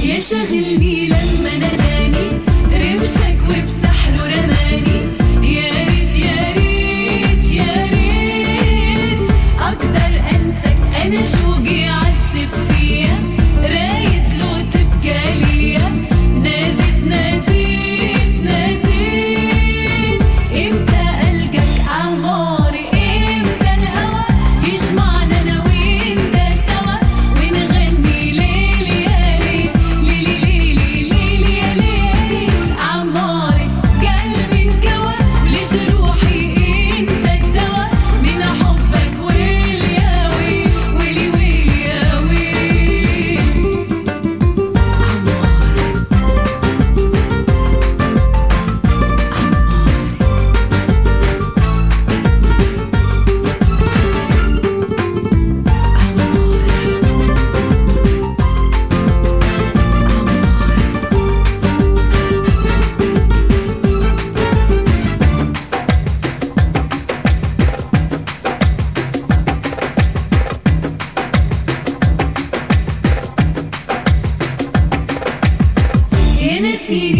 شاغلني لما ناداني رمشك وبسحره رماني. see